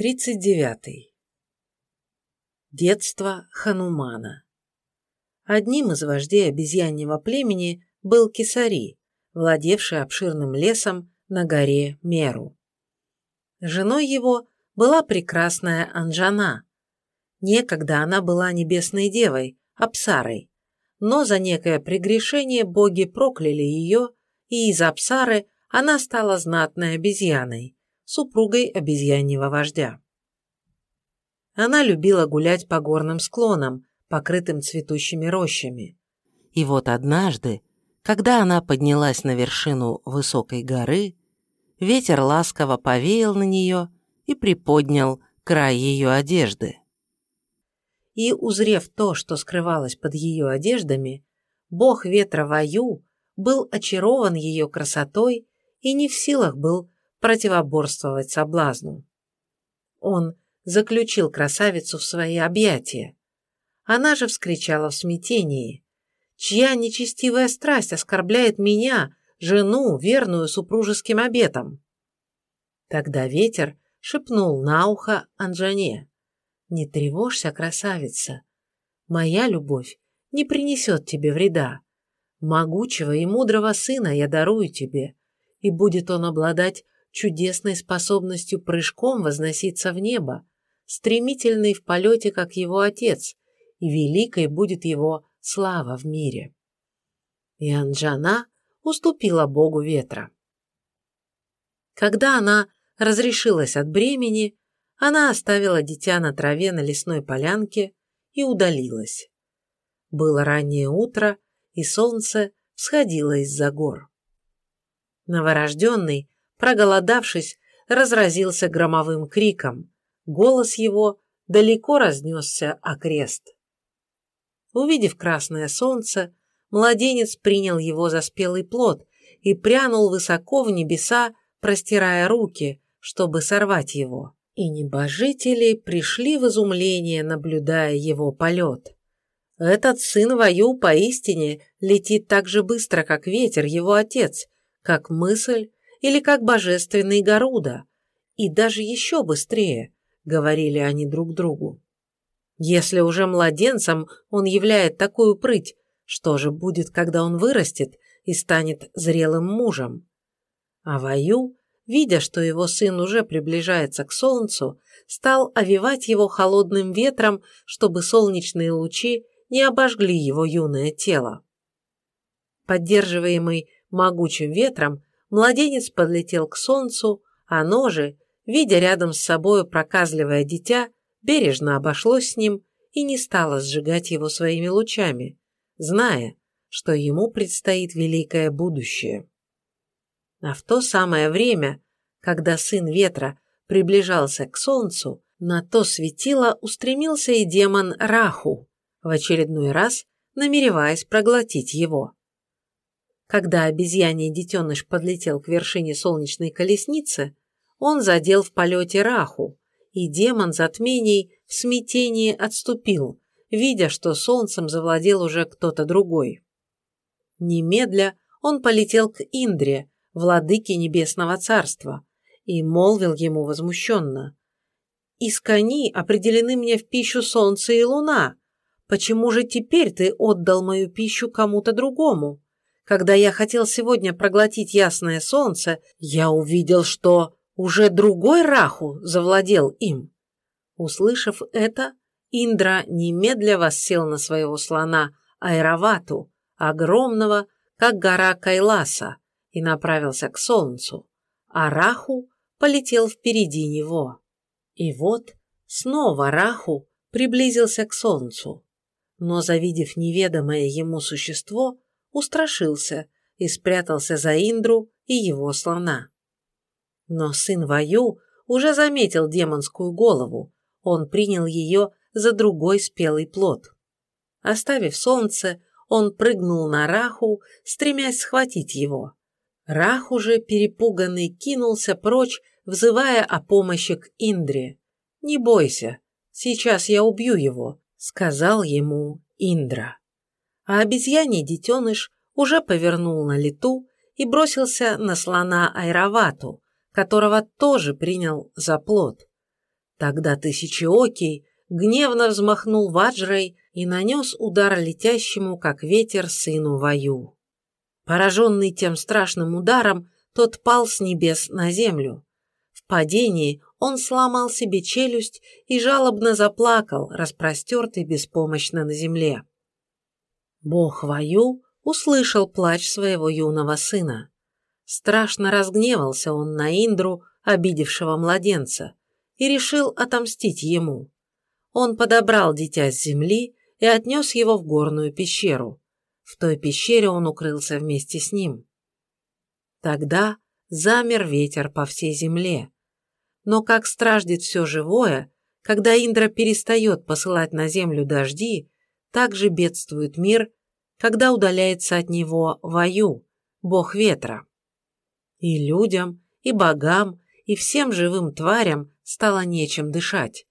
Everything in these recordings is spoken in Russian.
39. Детство Ханумана Одним из вождей обезьяньего племени был Кисари, владевший обширным лесом на горе Меру. Женой его была прекрасная Анжана. Некогда она была небесной девой, Апсарой, но за некое прегрешение боги прокляли ее, и из Апсары она стала знатной обезьяной, супругой обезьяньего вождя. Она любила гулять по горным склонам, покрытым цветущими рощами. И вот однажды, когда она поднялась на вершину высокой горы, ветер ласково повеял на нее и приподнял край ее одежды. И, узрев то, что скрывалось под ее одеждами, бог ветра Ваю был очарован ее красотой и не в силах был противоборствовать соблазну. Он заключил красавицу в свои объятия. Она же вскричала в смятении. «Чья нечестивая страсть оскорбляет меня, жену, верную супружеским обетам?» Тогда ветер шепнул на ухо Анжане. «Не тревожься, красавица. Моя любовь не принесет тебе вреда. Могучего и мудрого сына я дарую тебе, и будет он обладать чудесной способностью прыжком возноситься в небо, стремительный в полете, как его отец, и великой будет его слава в мире. И Анджана уступила богу ветра. Когда она разрешилась от бремени, она оставила дитя на траве на лесной полянке и удалилась. Было раннее утро, и солнце всходило из-за гор. Новорожденный, проголодавшись, разразился громовым криком. Голос его далеко разнесся окрест. Увидев красное солнце, младенец принял его за спелый плод и прянул высоко в небеса, простирая руки, чтобы сорвать его. И небожители пришли в изумление, наблюдая его полет. Этот сын Ваю поистине летит так же быстро, как ветер, его отец, как мысль или как божественный Гаруда, и даже еще быстрее, говорили они друг другу. Если уже младенцем он являет такую прыть, что же будет, когда он вырастет и станет зрелым мужем? А Ваю, видя, что его сын уже приближается к солнцу, стал овивать его холодным ветром, чтобы солнечные лучи не обожгли его юное тело. Поддерживаемый могучим ветром, Младенец подлетел к солнцу, а ножи, видя рядом с собою проказливое дитя, бережно обошлось с ним и не стало сжигать его своими лучами, зная, что ему предстоит великое будущее. А в то самое время, когда сын ветра приближался к солнцу, на то светило устремился и демон Раху, в очередной раз намереваясь проглотить его. Когда обезьяний детеныш подлетел к вершине солнечной колесницы, он задел в полете Раху, и демон затмений в смятении отступил, видя, что солнцем завладел уже кто-то другой. Немедля он полетел к Индре, владыке небесного царства, и молвил ему возмущенно. «Искони определены мне в пищу солнце и луна. Почему же теперь ты отдал мою пищу кому-то другому? Когда я хотел сегодня проглотить ясное солнце, я увидел, что уже другой Раху завладел им. Услышав это, Индра немедля воссел на своего слона Айравату, огромного, как гора Кайласа, и направился к солнцу, а Раху полетел впереди него. И вот снова Раху приблизился к солнцу, но, завидев неведомое ему существо, устрашился и спрятался за Индру и его слона. Но сын Ваю уже заметил демонскую голову, он принял ее за другой спелый плод. Оставив солнце, он прыгнул на Раху, стремясь схватить его. Раху же, перепуганный, кинулся прочь, взывая о помощи к Индре. «Не бойся, сейчас я убью его», — сказал ему Индра а обезьяний детеныш уже повернул на лету и бросился на слона Айравату, которого тоже принял за плод. Тогда Тысячеокий гневно взмахнул ваджрой и нанес удар летящему, как ветер, сыну Ваю. Пораженный тем страшным ударом, тот пал с небес на землю. В падении он сломал себе челюсть и жалобно заплакал, распростертый беспомощно на земле. Бог Ваю услышал плач своего юного сына. Страшно разгневался он на Индру, обидевшего младенца, и решил отомстить ему. Он подобрал дитя с земли и отнес его в горную пещеру. В той пещере он укрылся вместе с ним. Тогда замер ветер по всей земле. Но как страждет все живое, когда Индра перестает посылать на землю дожди, так же бедствует мир, когда удаляется от него Ваю, бог ветра. И людям, и богам, и всем живым тварям стало нечем дышать.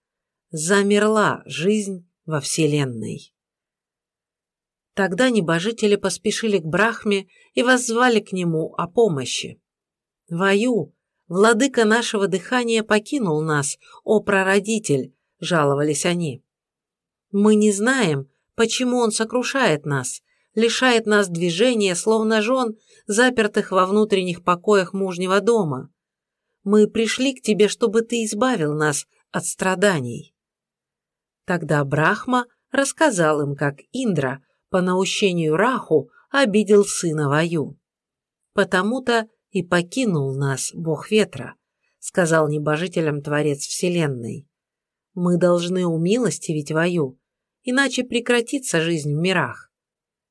Замерла жизнь во Вселенной. Тогда небожители поспешили к Брахме и воззвали к нему о помощи. «Ваю, владыка нашего дыхания покинул нас, о прародитель», – жаловались они. «Мы не знаем, почему он сокрушает нас, лишает нас движения, словно жен, запертых во внутренних покоях мужнего дома. Мы пришли к тебе, чтобы ты избавил нас от страданий». Тогда Брахма рассказал им, как Индра по наущению Раху обидел сына Ваю. «Потому-то и покинул нас Бог Ветра», сказал небожителям Творец Вселенной. «Мы должны умилостивить Ваю, иначе прекратится жизнь в мирах.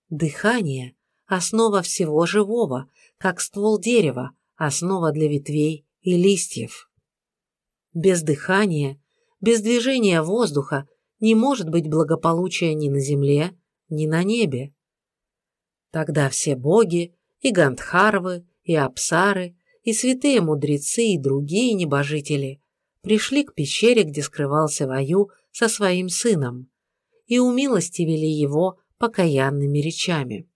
Дыхание – основа всего живого, как ствол дерева, основа для ветвей и листьев. Без дыхания, без движения воздуха не может быть благополучия ни на земле, ни на небе. Тогда все боги, и Гандхарвы, и Апсары, и святые мудрецы, и другие небожители пришли к пещере, где скрывался Ваю со своим сыном, и умилостивили его покаянными речами.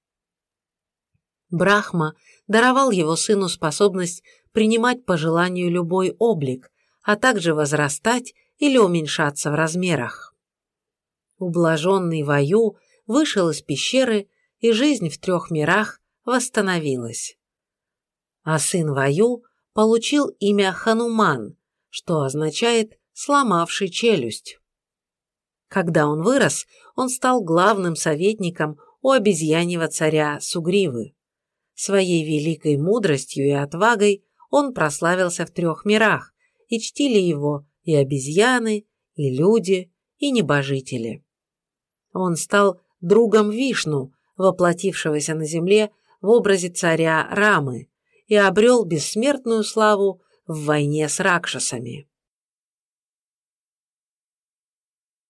Брахма даровал его сыну способность принимать по желанию любой облик, а также возрастать или уменьшаться в размерах. Ублаженный Ваю вышел из пещеры, и жизнь в трех мирах восстановилась. А сын Ваю получил имя Хануман, что означает «сломавший челюсть». Когда он вырос, он стал главным советником у обезьяньего царя Сугривы. Своей великой мудростью и отвагой он прославился в трех мирах, и чтили его и обезьяны, и люди, и небожители. Он стал другом Вишну, воплотившегося на земле в образе царя Рамы, и обрел бессмертную славу в войне с ракшасами.